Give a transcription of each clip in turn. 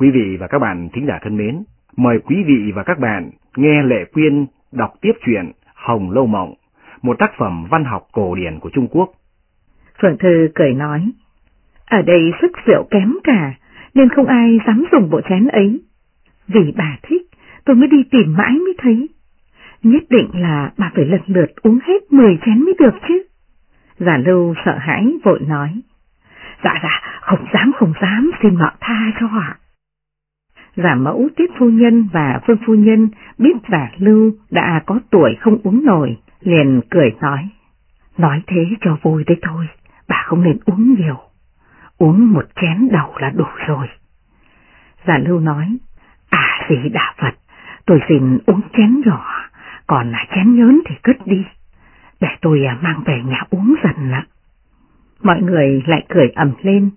Quý vị và các bạn thính giả thân mến, mời quý vị và các bạn nghe Lệ Quyên đọc tiếp truyện Hồng Lâu Mộng, một tác phẩm văn học cổ điển của Trung Quốc. Phượng Thư cười nói, ở đây sức rượu kém cả, nên không ai dám dùng bộ chén ấy. Vì bà thích, tôi mới đi tìm mãi mới thấy. Nhất định là bà phải lần lượt uống hết 10 chén mới được chứ. Giả lưu sợ hãi vội nói. Dạ dạ, không dám không dám, xin ngọ tha cho ạ. Giả mẫu tiết phu nhân và phương phu nhân biết giả lưu đã có tuổi không uống nổi, liền cười nói. Nói thế cho vui đấy thôi, bà không nên uống nhiều. Uống một chén đầu là đủ rồi. Giả lưu nói, à gì đà Phật, tôi xin uống chén nhỏ, còn là chén nhớn thì cất đi, để tôi mang về nhà uống dần ạ. Mọi người lại cười ẩm lên,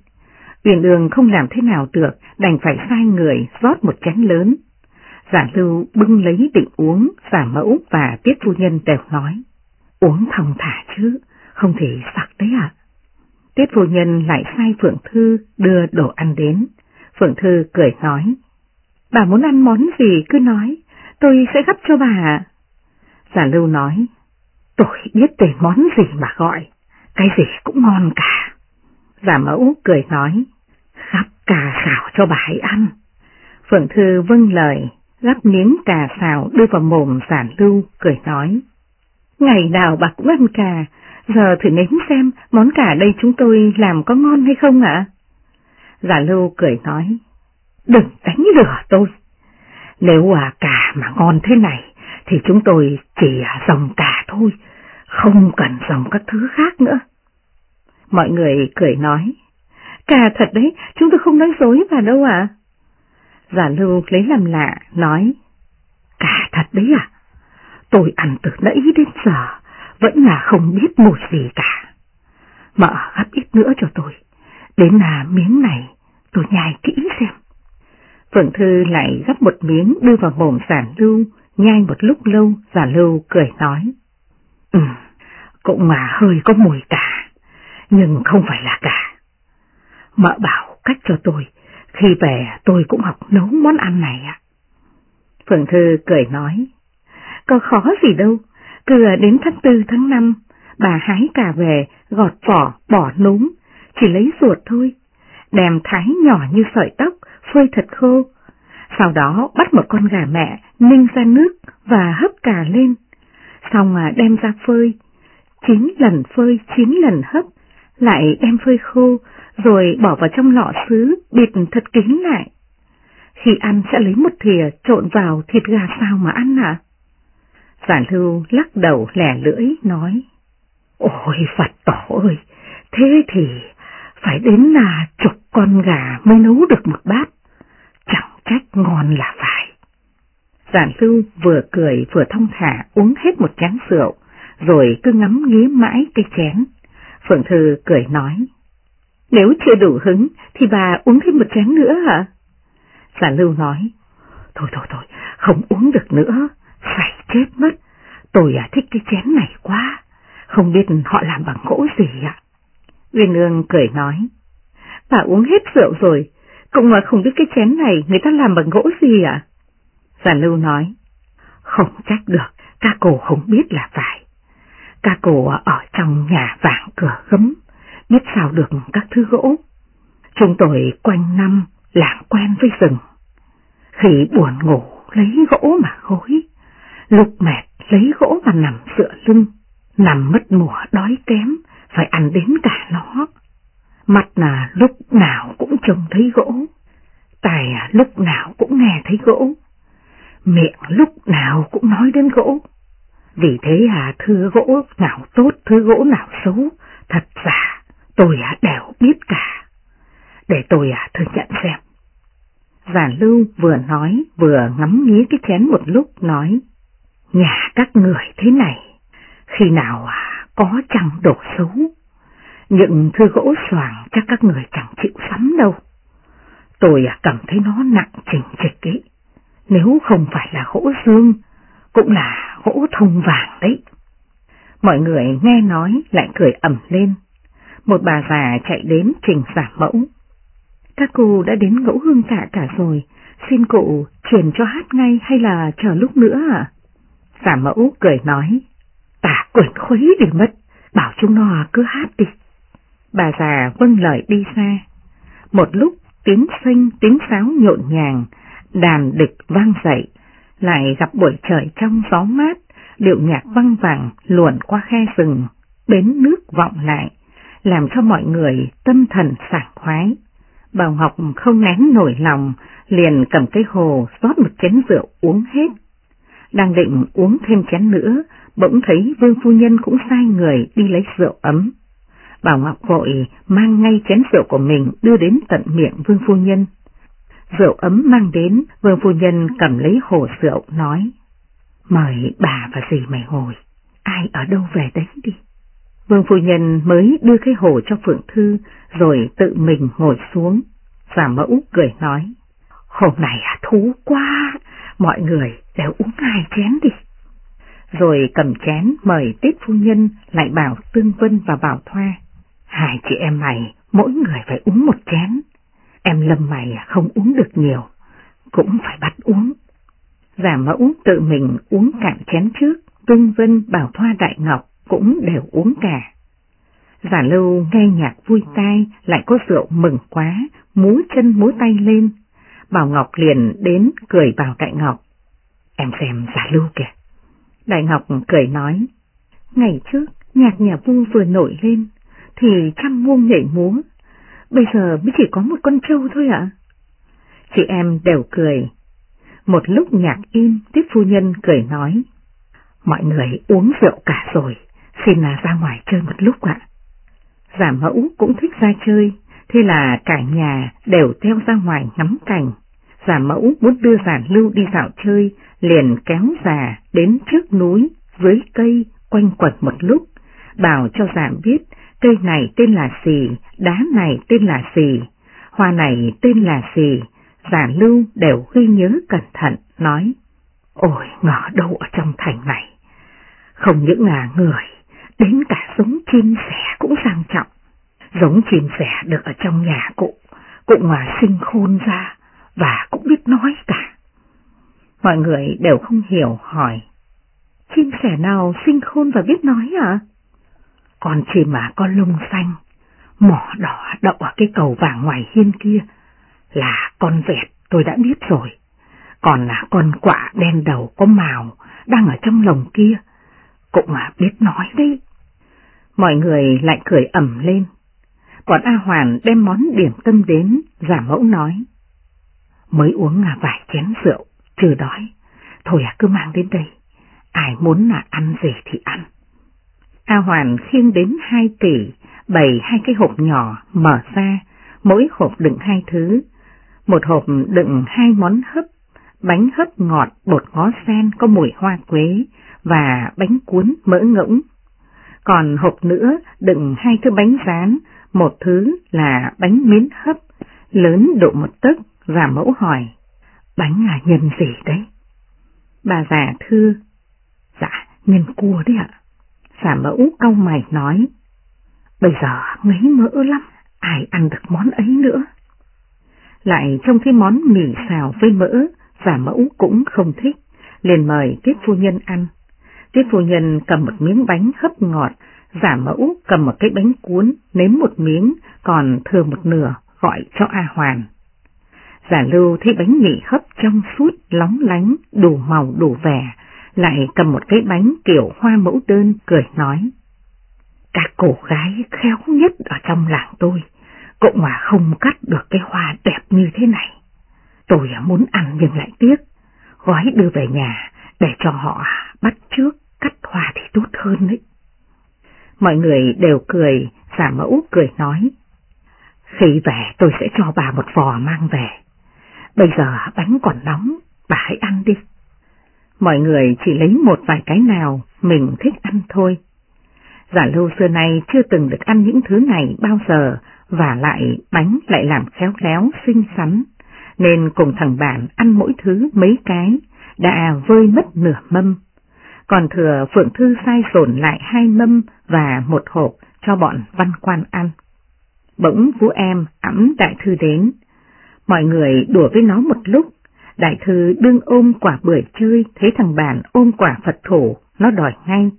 Uyển đường không làm thế nào được, đành phải sai người rót một chén lớn. Giả lưu bưng lấy định uống, giả mẫu và tiết phu nhân đều nói, uống thong thả chứ, không thể sặc đấy ạ. Tiết phu nhân lại sai Phượng Thư đưa đồ ăn đến. Phượng Thư cười nói, bà muốn ăn món gì cứ nói, tôi sẽ gấp cho bà. Giả lưu nói, tôi biết tên món gì mà gọi, cái gì cũng ngon cả. Giả mẫu cười nói, cà xào cho bà hãy ăn. Phượng Thư vâng lời, gắp miếng cà xào đưa vào mồm giản lưu, cười nói. Ngày nào bà cũng ăn cà, giờ thử nếm xem món cà đây chúng tôi làm có ngon hay không ạ? Giả lưu cười nói, đừng đánh lừa tôi. Nếu à cà mà ngon thế này, thì chúng tôi chỉ à, dòng cà thôi, không cần dòng các thứ khác nữa. Mọi người cười nói, Cà thật đấy, chúng tôi không nói dối bà đâu ạ. À? Giả lưu lấy làm lạ, nói, Cà thật đấy à? Tôi ăn từ nãy đến giờ, vẫn là không biết một gì cả. Mợ gấp ít nữa cho tôi, đến là miếng này tôi nhai kỹ xem. Phượng Thư lại gấp một miếng đưa vào mồm giả lưu, nhai một lúc lâu, giả lưu cười nói. Ừ, cũng mà hơi có mùi cả, nhưng không phải là cả. Mợ bảo cách cho tôi, khi về tôi cũng học nấu món ăn này ạ. Phượng Thư cười nói, có khó gì đâu, cứ đến tháng tư tháng năm, bà hái cà về, gọt vỏ, bỏ núm, chỉ lấy ruột thôi, đem thái nhỏ như sợi tóc, phơi thật khô. Sau đó bắt một con gà mẹ, ninh ra nước và hấp cà lên, xong à đem ra phơi, chín lần phơi, chín lần hấp, lại đem phơi khô, rồi bỏ vào trong lọ sứ, bịt thật kín lại. Khi ăn sẽ lấy một thìa trộn vào thịt gà sao mà ăn à? Giản lưu lắc đầu lẻ lưỡi nói, Ôi Phật tổ ơi, thế thì phải đến là chục con gà mới nấu được một bát, chẳng trách ngon là phải. Giản lưu vừa cười vừa thông thả uống hết một chén rượu, rồi cứ ngắm nghía mãi cái chén. Phượng Thư cười nói, nếu chưa đủ hứng thì bà uống thêm một chén nữa hả? Giả lưu nói, thôi thôi thôi, không uống được nữa, phải chết mất. Tôi à, thích cái chén này quá, không biết họ làm bằng gỗ gì ạ. Uyên Ương cười nói, bà uống hết rượu rồi, cũng mà không biết cái chén này người ta làm bằng gỗ gì ạ? Giả lưu nói, không trách được, ca cổ không biết là phải. Ca cổ ở trong nhà vàng cửa gấm, biết sao được các thứ gỗ. Chúng tôi quanh năm làm quen với rừng. Khi buồn ngủ lấy gỗ mà gối, lục mệt lấy gỗ mà nằm dựa lưng, nằm mất mùa đói kém, phải ăn đến cả nó. Mặt là lúc nào cũng trông thấy gỗ, tài lúc nào cũng nghe thấy gỗ, miệng lúc nào cũng nói đến gỗ. Vì thế à, thứ gỗ nào tốt, thứ gỗ nào xấu, thật giả Tôi à, đều biết cả. Để tôi à, thử nhận xem. Giản lưu vừa nói vừa ngắm nghía cái chén một lúc nói. Nhà các người thế này, khi nào à, có chẳng đổ xấu. Những thư gỗ xoàng chắc các người chẳng chịu sắm đâu. Tôi à, cảm thấy nó nặng trình trịch ấy. Nếu không phải là gỗ dương, cũng là gỗ thông vàng đấy. Mọi người nghe nói lại cười ẩm lên. Một bà già chạy đến trình giả mẫu. Các cô đã đến ngẫu hương tạ cả rồi, xin cụ chuyển cho hát ngay hay là chờ lúc nữa à? Giả mẫu cười nói, tả quyển khuấy đi mất, bảo chúng nó cứ hát đi. Bà già vâng lời đi xa. Một lúc tiếng xanh tiếng sáo nhộn nhàng, đàn địch vang dậy, lại gặp buổi trời trong gió mát, điệu nhạc văng vẳng luồn qua khe rừng, bến nước vọng lại, làm cho mọi người tâm thần sảng khoái. Bảo Ngọc không nén nổi lòng, liền cầm cái hồ rót một chén rượu uống hết. Đang định uống thêm chén nữa, bỗng thấy Vương Phu Nhân cũng sai người đi lấy rượu ấm. Bảo Ngọc vội mang ngay chén rượu của mình đưa đến tận miệng Vương Phu Nhân. Rượu ấm mang đến, Vương Phu Nhân cầm lấy hồ rượu nói, mời bà và dì mày ngồi, ai ở đâu về đấy đi. Vương Phu Nhân mới đưa cái hồ cho Phượng Thư rồi tự mình ngồi xuống. Giả mẫu cười nói, hồ này à, thú quá, mọi người đều uống hai chén đi. Rồi cầm chén mời Tiết Phu Nhân lại bảo Tương Vân và Bảo Thoa. Hai chị em mày, mỗi người phải uống một chén. Em Lâm mày không uống được nhiều, cũng phải bắt uống. Giả mẫu tự mình uống cạn chén trước, Tương Vân, Bảo Thoa Đại Ngọc cũng đều uống cả. Giả lưu nghe nhạc vui tai, lại có rượu mừng quá, múa chân múa tay lên. Bảo Ngọc liền đến cười bảo Đại Ngọc. Em xem giả lưu kìa. Đại Ngọc cười nói, ngày trước nhạc nhà vua vừa nổi lên, thì trăm muông nhảy múa, bây giờ mới chỉ có một con trâu thôi ạ. Chị em đều cười. Một lúc nhạc im, tiếp phu nhân cười nói, mọi người uống rượu cả rồi, xin là ra ngoài chơi một lúc ạ. Giả mẫu cũng thích ra chơi, thế là cả nhà đều theo ra ngoài ngắm cảnh. Giả mẫu muốn đưa giả lưu đi dạo chơi, liền kéo già đến trước núi, dưới cây, quanh quẩn một lúc, bảo cho giả biết cây này tên là gì, đá này tên là gì, hoa này tên là gì, giả lưu đều ghi nhớ cẩn thận, nói, ôi ngỏ đâu ở trong thành này, không những là người, đến cả giống chim sẻ cũng sang trọng, giống chim sẻ được ở trong nhà cụ, cụ mà sinh khôn ra và cũng biết nói cả. Mọi người đều không hiểu hỏi, chim sẻ nào sinh khôn và biết nói à? Con chim mà con lông xanh, mỏ đỏ đậu ở cái cầu vàng ngoài hiên kia, là con vẹt tôi đã biết rồi. Còn là con quạ đen đầu có màu đang ở trong lồng kia, cũng mà biết nói đi. Mọi người lại cười ẩm lên. Còn A Hoàn đem món điểm tâm đến, giả mẫu nói. Mới uống vài chén rượu, chưa đói. Thôi à cứ mang đến đây, ai muốn là ăn gì thì ăn. A Hoàn khiêng đến hai tỷ, bày hai cái hộp nhỏ mở ra, mỗi hộp đựng hai thứ. Một hộp đựng hai món hấp, bánh hấp ngọt bột ngó sen có mùi hoa quế và bánh cuốn mỡ ngỗng. Còn hộp nữa đựng hai thứ bánh rán, một thứ là bánh miến hấp, lớn độ một tấc và mẫu hỏi, bánh là nhân gì đấy? Bà già thưa, dạ nhân cua đấy ạ. Giả mẫu cau mày nói, bây giờ ngấy mỡ lắm, ai ăn được món ấy nữa. Lại trong cái món mì xào với mỡ, giả mẫu cũng không thích, liền mời tiếp phu nhân ăn. Tiết phu nhân cầm một miếng bánh hấp ngọt, giả mẫu cầm một cái bánh cuốn, nếm một miếng, còn thừa một nửa, gọi cho A Hoàn. Giả lưu thấy bánh mì hấp trong suốt, lóng lánh, đủ màu đủ vẻ, lại cầm một cái bánh kiểu hoa mẫu đơn cười nói. Các cô gái khéo nhất ở trong làng tôi, cũng mà không cắt được cái hoa đẹp như thế này. Tôi muốn ăn nhưng lại tiếc, gói đưa về nhà để cho họ bắt trước cắt hòa thì tốt hơn đấy. Mọi người đều cười, giả mẫu cười nói. Khi về tôi sẽ cho bà một vò mang về. Bây giờ bánh còn nóng, bà hãy ăn đi. Mọi người chỉ lấy một vài cái nào mình thích ăn thôi. Giả lâu xưa nay chưa từng được ăn những thứ này bao giờ, và lại bánh lại làm khéo léo xinh xắn, nên cùng thằng bạn ăn mỗi thứ mấy cái, đã vơi mất nửa mâm còn thừa Phượng Thư sai dồn lại hai mâm và một hộp cho bọn văn quan ăn. Bỗng Vũ Em ẵm Đại Thư đến, mọi người đùa với nó một lúc, Đại Thư đương ôm quả bưởi chơi, thấy thằng bạn ôm quả Phật thủ, nó đòi ngay.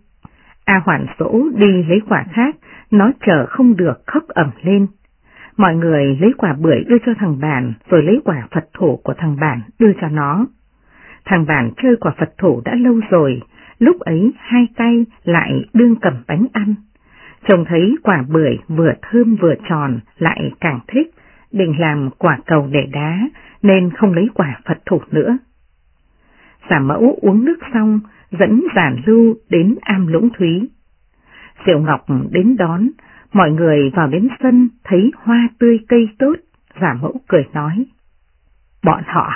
A Hoàn Sỗ đi lấy quả khác, nó chờ không được khóc ẩm lên. Mọi người lấy quả bưởi đưa cho thằng bạn rồi lấy quả Phật thủ của thằng bạn đưa cho nó. Thằng bạn chơi quả Phật thủ đã lâu rồi, lúc ấy hai tay lại đương cầm bánh ăn. Chồng thấy quả bưởi vừa thơm vừa tròn lại càng thích, định làm quả cầu để đá nên không lấy quả Phật thủ nữa. Giả mẫu uống nước xong, dẫn giản lưu đến am lũng thúy. Diệu Ngọc đến đón, mọi người vào đến sân thấy hoa tươi cây tốt, giả mẫu cười nói. Bọn họ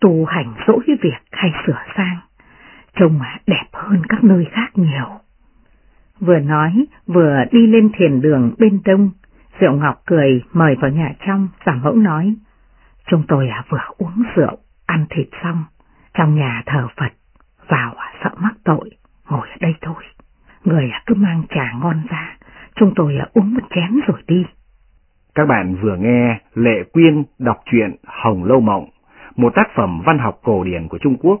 tu hành dỗi việc hay sửa sang, trông đẹp hơn các nơi khác nhiều. Vừa nói, vừa đi lên thiền đường bên đông, Diệu Ngọc cười mời vào nhà trong, giả mẫu nói. Chúng tôi à, vừa uống rượu, ăn thịt xong, trong nhà thờ Phật, vào à, sợ mắc tội, ngồi ở đây thôi. Người à, cứ mang trà ngon ra, chúng tôi uống một chén rồi đi. Các bạn vừa nghe Lệ Quyên đọc truyện Hồng Lâu Mộng, một tác phẩm văn học cổ điển của Trung Quốc.